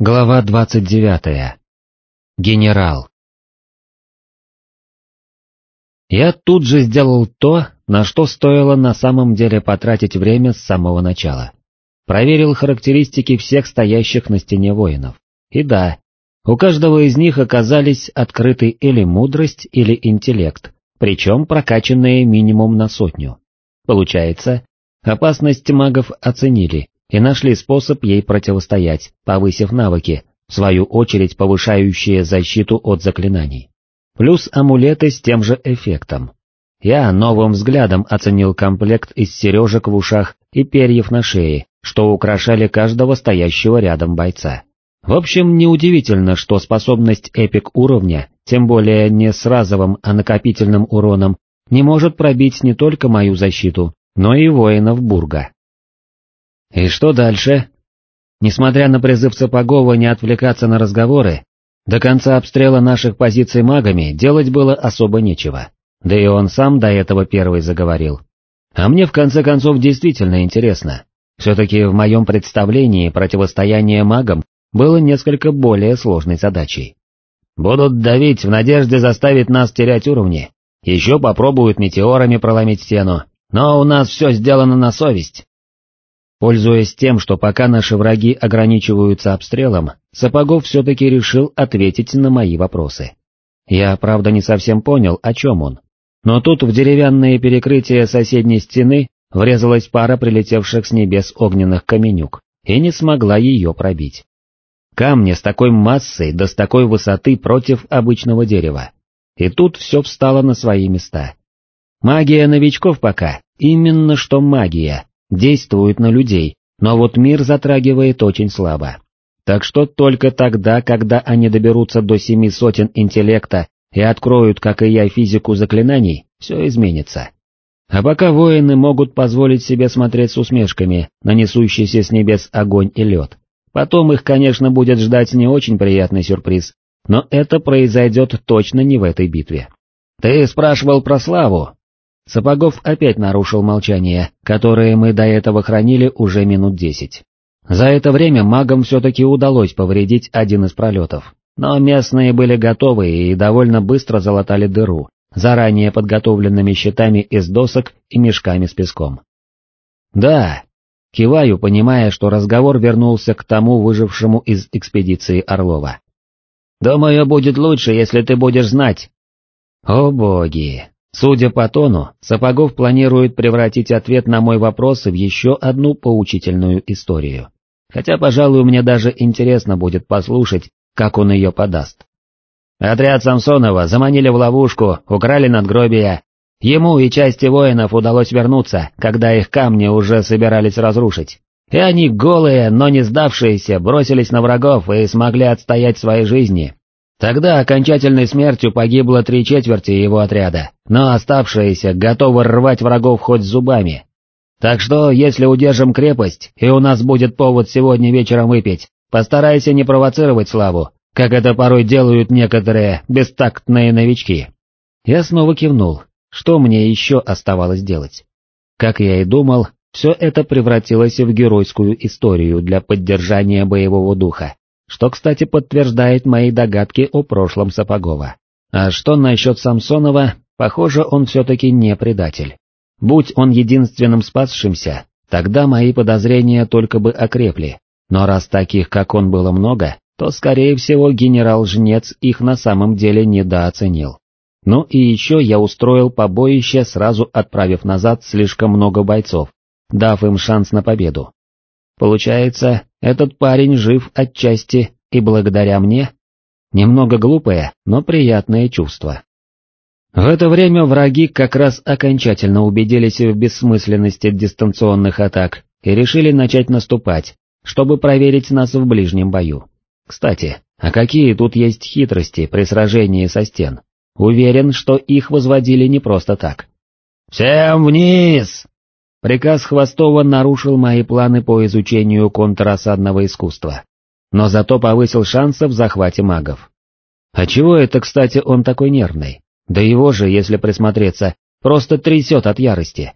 Глава 29. Генерал. Я тут же сделал то, на что стоило на самом деле потратить время с самого начала. Проверил характеристики всех стоящих на стене воинов. И да, у каждого из них оказались открыты или мудрость, или интеллект, причем прокачанные минимум на сотню. Получается, опасность магов оценили, и нашли способ ей противостоять, повысив навыки, в свою очередь повышающие защиту от заклинаний. Плюс амулеты с тем же эффектом. Я новым взглядом оценил комплект из сережек в ушах и перьев на шее, что украшали каждого стоящего рядом бойца. В общем, неудивительно, что способность эпик уровня, тем более не с разовым, а накопительным уроном, не может пробить не только мою защиту, но и воинов Бурга. И что дальше? Несмотря на призыв Сапогова не отвлекаться на разговоры, до конца обстрела наших позиций магами делать было особо нечего. Да и он сам до этого первый заговорил. А мне в конце концов действительно интересно. Все-таки в моем представлении противостояние магам было несколько более сложной задачей. Будут давить в надежде заставить нас терять уровни. Еще попробуют метеорами проломить стену. Но у нас все сделано на совесть. Пользуясь тем, что пока наши враги ограничиваются обстрелом, Сапогов все-таки решил ответить на мои вопросы. Я, правда, не совсем понял, о чем он. Но тут в деревянное перекрытие соседней стены врезалась пара прилетевших с небес огненных каменюк, и не смогла ее пробить. Камни с такой массой да с такой высоты против обычного дерева. И тут все встало на свои места. Магия новичков пока, именно что магия, действует на людей, но вот мир затрагивает очень слабо. Так что только тогда, когда они доберутся до семи сотен интеллекта и откроют, как и я, физику заклинаний, все изменится. А пока воины могут позволить себе смотреть с усмешками на несущийся с небес огонь и лед. Потом их, конечно, будет ждать не очень приятный сюрприз, но это произойдет точно не в этой битве. «Ты спрашивал про славу?» Сапогов опять нарушил молчание, которое мы до этого хранили уже минут десять. За это время магам все-таки удалось повредить один из пролетов, но местные были готовы и довольно быстро залатали дыру, заранее подготовленными щитами из досок и мешками с песком. «Да», киваю, понимая, что разговор вернулся к тому выжившему из экспедиции Орлова. «Думаю, будет лучше, если ты будешь знать». «О боги, Судя по тону, Сапогов планирует превратить ответ на мой вопрос в еще одну поучительную историю. Хотя, пожалуй, мне даже интересно будет послушать, как он ее подаст. Отряд Самсонова заманили в ловушку, украли надгробия. Ему и части воинов удалось вернуться, когда их камни уже собирались разрушить. И они голые, но не сдавшиеся, бросились на врагов и смогли отстоять свои жизни, Тогда окончательной смертью погибло три четверти его отряда, но оставшиеся готовы рвать врагов хоть зубами. Так что, если удержим крепость, и у нас будет повод сегодня вечером выпить, постарайся не провоцировать славу, как это порой делают некоторые бестактные новички. Я снова кивнул, что мне еще оставалось делать. Как я и думал, все это превратилось в геройскую историю для поддержания боевого духа, что, кстати, подтверждает мои догадки о прошлом Сапогова. А что насчет Самсонова, похоже, он все-таки не предатель. Будь он единственным спасшимся, тогда мои подозрения только бы окрепли, но раз таких, как он, было много, то, скорее всего, генерал-жнец их на самом деле недооценил. Ну и еще я устроил побоище, сразу отправив назад слишком много бойцов, дав им шанс на победу. Получается, этот парень жив отчасти и благодаря мне? Немного глупое, но приятное чувство. В это время враги как раз окончательно убедились в бессмысленности дистанционных атак и решили начать наступать, чтобы проверить нас в ближнем бою. Кстати, а какие тут есть хитрости при сражении со стен? Уверен, что их возводили не просто так. «Всем вниз!» Приказ Хвостова нарушил мои планы по изучению контрасадного искусства, но зато повысил шансы в захвате магов. А чего это, кстати, он такой нервный? Да его же, если присмотреться, просто трясет от ярости.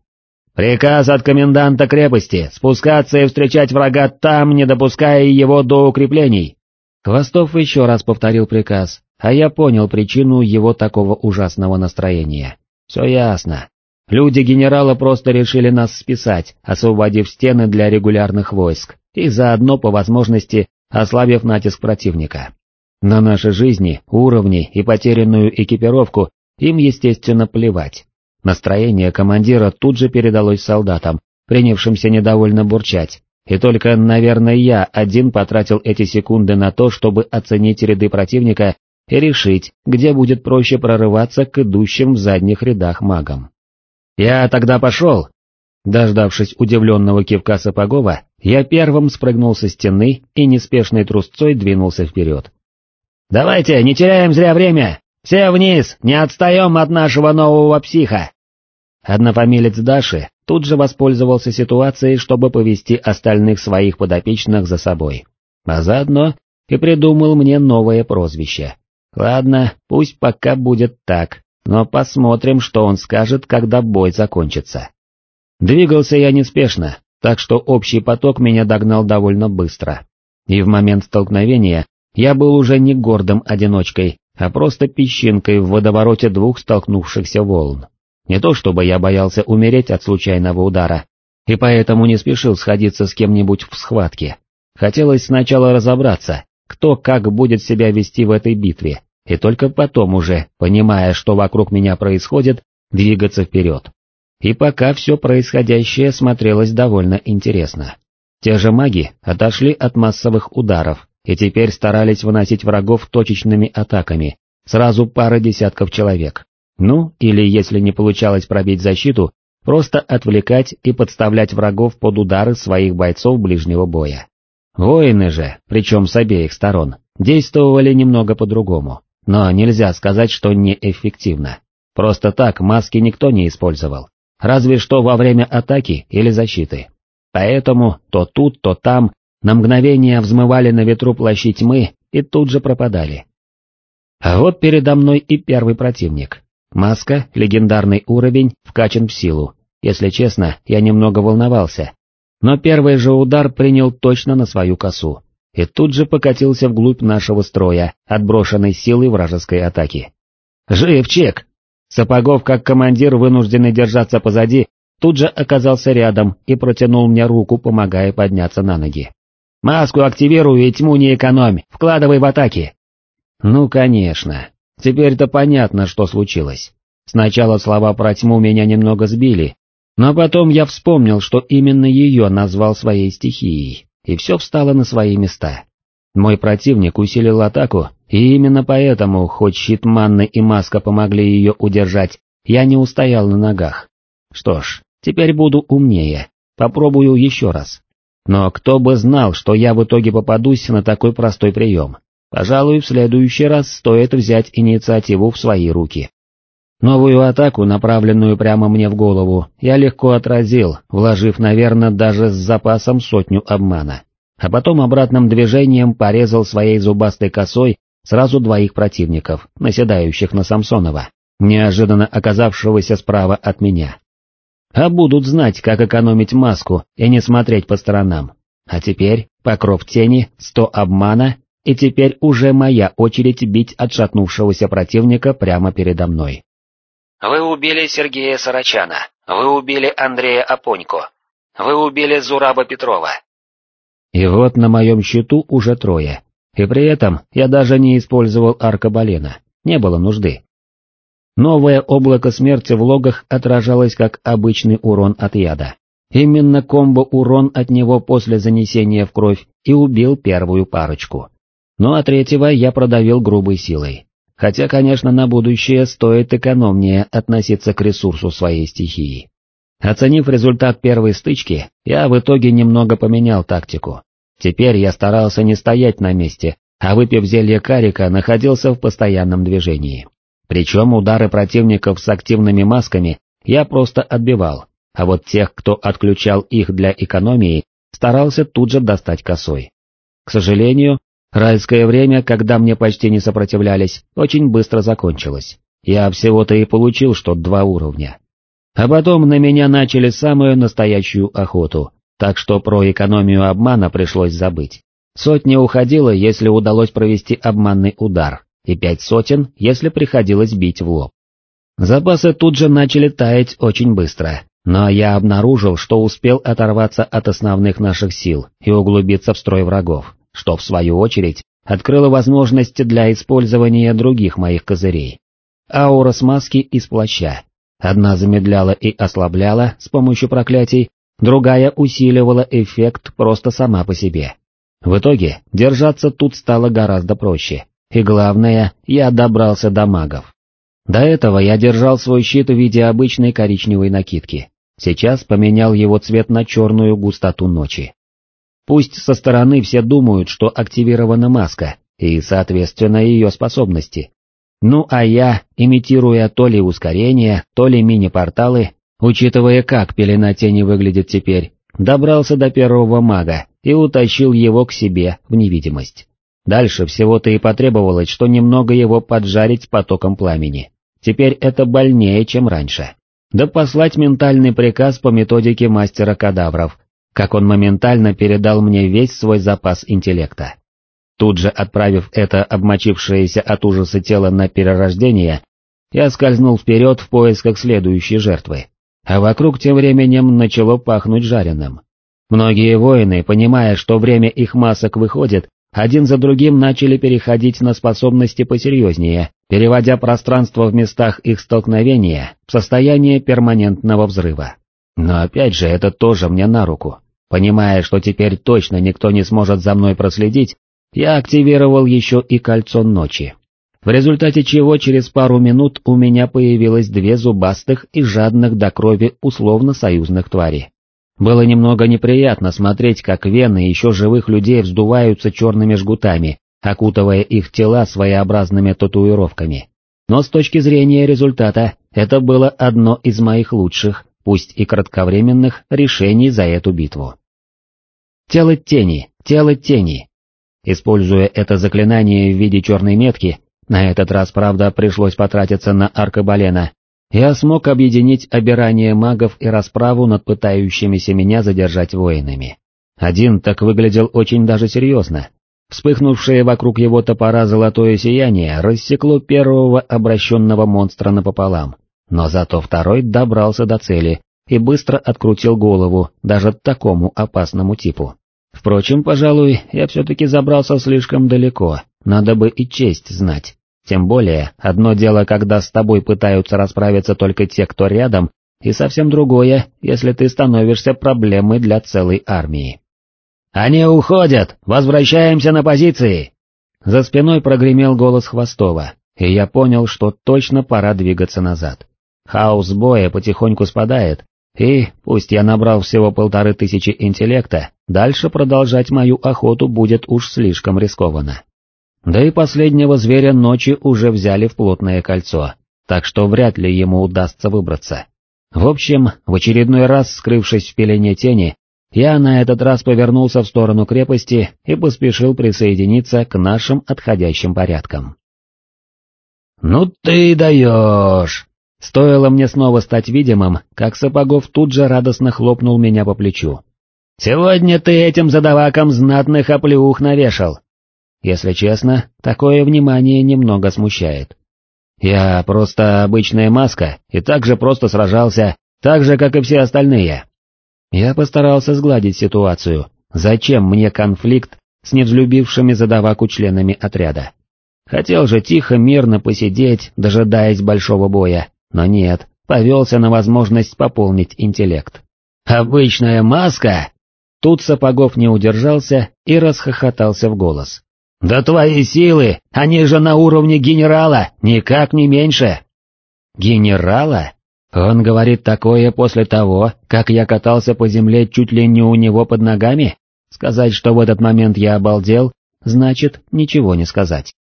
«Приказ от коменданта крепости, спускаться и встречать врага там, не допуская его до укреплений», Хвостов еще раз повторил приказ, а я понял причину его такого ужасного настроения. Все ясно. Люди генерала просто решили нас списать, освободив стены для регулярных войск, и заодно по возможности ослабив натиск противника. На наши жизни, уровни и потерянную экипировку им, естественно, плевать. Настроение командира тут же передалось солдатам, принявшимся недовольно бурчать, и только, наверное, я один потратил эти секунды на то, чтобы оценить ряды противника и решить, где будет проще прорываться к идущим в задних рядах магам. «Я тогда пошел!» Дождавшись удивленного кивка Сапогова, я первым спрыгнул со стены и неспешной трусцой двинулся вперед. «Давайте, не теряем зря время! Все вниз, не отстаем от нашего нового психа!» Однофамилец Даши тут же воспользовался ситуацией, чтобы повести остальных своих подопечных за собой. А заодно и придумал мне новое прозвище. Ладно, пусть пока будет так, но посмотрим, что он скажет, когда бой закончится. Двигался я неспешно, так что общий поток меня догнал довольно быстро. И в момент столкновения я был уже не гордым одиночкой, а просто песчинкой в водовороте двух столкнувшихся волн. Не то чтобы я боялся умереть от случайного удара, и поэтому не спешил сходиться с кем-нибудь в схватке. Хотелось сначала разобраться, кто как будет себя вести в этой битве, и только потом уже, понимая, что вокруг меня происходит, двигаться вперед. И пока все происходящее смотрелось довольно интересно. Те же маги отошли от массовых ударов и теперь старались выносить врагов точечными атаками, сразу пара десятков человек. Ну, или если не получалось пробить защиту, просто отвлекать и подставлять врагов под удары своих бойцов ближнего боя. Воины же, причем с обеих сторон, действовали немного по-другому, но нельзя сказать, что неэффективно. Просто так маски никто не использовал, разве что во время атаки или защиты. Поэтому то тут, то там на мгновение взмывали на ветру плащи тьмы и тут же пропадали. А вот передо мной и первый противник. Маска, легендарный уровень, вкачан в силу. Если честно, я немного волновался, но первый же удар принял точно на свою косу, и тут же покатился вглубь нашего строя, отброшенной силой вражеской атаки. «Живчик!» Сапогов, как командир, вынужденный держаться позади, тут же оказался рядом и протянул мне руку, помогая подняться на ноги. «Маску активируй и тьму не экономь, вкладывай в атаки!» «Ну, конечно. Теперь-то понятно, что случилось. Сначала слова про тьму меня немного сбили, но потом я вспомнил, что именно ее назвал своей стихией, и все встало на свои места. Мой противник усилил атаку, и именно поэтому, хоть щит манны и маска помогли ее удержать, я не устоял на ногах. Что ж, теперь буду умнее, попробую еще раз. Но кто бы знал, что я в итоге попадусь на такой простой прием. Пожалуй, в следующий раз стоит взять инициативу в свои руки. Новую атаку, направленную прямо мне в голову, я легко отразил, вложив, наверное, даже с запасом сотню обмана. А потом обратным движением порезал своей зубастой косой сразу двоих противников, наседающих на Самсонова, неожиданно оказавшегося справа от меня. А будут знать, как экономить маску и не смотреть по сторонам. А теперь покров тени, сто обмана, и теперь уже моя очередь бить отшатнувшегося противника прямо передо мной. Вы убили Сергея Сарачана. Вы убили Андрея Апонько. Вы убили Зураба Петрова. И вот на моем счету уже трое. И при этом я даже не использовал аркабалена. Не было нужды. Новое облако смерти в логах отражалось как обычный урон от яда. Именно комбо-урон от него после занесения в кровь и убил первую парочку. Ну а третьего я продавил грубой силой. Хотя, конечно, на будущее стоит экономнее относиться к ресурсу своей стихии. Оценив результат первой стычки, я в итоге немного поменял тактику. Теперь я старался не стоять на месте, а выпив зелье карика, находился в постоянном движении. Причем удары противников с активными масками я просто отбивал, а вот тех, кто отключал их для экономии, старался тут же достать косой. К сожалению, Райское время, когда мне почти не сопротивлялись, очень быстро закончилось. Я всего-то и получил, что два уровня. А потом на меня начали самую настоящую охоту, так что про экономию обмана пришлось забыть. Сотня уходила, если удалось провести обманный удар, и пять сотен, если приходилось бить в лоб. Запасы тут же начали таять очень быстро, но я обнаружил, что успел оторваться от основных наших сил и углубиться в строй врагов, что в свою очередь открыло возможности для использования других моих козырей. Аура смазки из плаща. Одна замедляла и ослабляла с помощью проклятий, другая усиливала эффект просто сама по себе. В итоге держаться тут стало гораздо проще, и главное, я добрался до магов. До этого я держал свой щит в виде обычной коричневой накидки, сейчас поменял его цвет на черную густоту ночи. Пусть со стороны все думают, что активирована маска, и, соответственно, ее способности. Ну а я, имитируя то ли ускорение, то ли мини-порталы, учитывая как пелена тени выглядит теперь, добрался до первого мага и утащил его к себе в невидимость. Дальше всего-то и потребовалось, что немного его поджарить потоком пламени. Теперь это больнее, чем раньше. Да послать ментальный приказ по методике мастера кадавров, как он моментально передал мне весь свой запас интеллекта. Тут же отправив это обмочившееся от ужаса тело на перерождение, я скользнул вперед в поисках следующей жертвы, а вокруг тем временем начало пахнуть жареным. Многие воины, понимая, что время их масок выходит, один за другим начали переходить на способности посерьезнее, переводя пространство в местах их столкновения в состояние перманентного взрыва. Но опять же это тоже мне на руку. Понимая, что теперь точно никто не сможет за мной проследить, я активировал еще и кольцо ночи. В результате чего через пару минут у меня появилось две зубастых и жадных до крови условно-союзных твари. Было немного неприятно смотреть, как вены еще живых людей вздуваются черными жгутами, окутывая их тела своеобразными татуировками. Но с точки зрения результата, это было одно из моих лучших, пусть и кратковременных, решений за эту битву. Тело тени, тело тени. Используя это заклинание в виде черной метки, на этот раз, правда, пришлось потратиться на аркабалена, я смог объединить обирание магов и расправу над пытающимися меня задержать воинами. Один так выглядел очень даже серьезно. Вспыхнувшее вокруг его топора золотое сияние рассекло первого обращенного монстра напополам, но зато второй добрался до цели и быстро открутил голову даже такому опасному типу. Впрочем, пожалуй, я все-таки забрался слишком далеко, надо бы и честь знать. Тем более, одно дело, когда с тобой пытаются расправиться только те, кто рядом, и совсем другое, если ты становишься проблемой для целой армии. «Они уходят! Возвращаемся на позиции!» За спиной прогремел голос Хвостова, и я понял, что точно пора двигаться назад. Хаос боя потихоньку спадает, и, пусть я набрал всего полторы тысячи интеллекта, дальше продолжать мою охоту будет уж слишком рискованно. Да и последнего зверя ночи уже взяли в плотное кольцо, так что вряд ли ему удастся выбраться. В общем, в очередной раз скрывшись в пелене тени, я на этот раз повернулся в сторону крепости и поспешил присоединиться к нашим отходящим порядкам. «Ну ты даешь!» Стоило мне снова стать видимым, как Сапогов тут же радостно хлопнул меня по плечу. «Сегодня ты этим задавакам знатных оплеух навешал, если честно, такое внимание немного смущает. Я просто обычная маска и так же просто сражался, так же, как и все остальные. Я постарался сгладить ситуацию, зачем мне конфликт с невзлюбившими задаваку членами отряда. Хотел же тихо, мирно посидеть, дожидаясь большого боя, но нет, повелся на возможность пополнить интеллект. «Обычная маска!» Тут Сапогов не удержался и расхохотался в голос. «Да твои силы, они же на уровне генерала, никак не меньше!» «Генерала?» Он говорит такое после того, как я катался по земле чуть ли не у него под ногами? Сказать, что в этот момент я обалдел, значит ничего не сказать.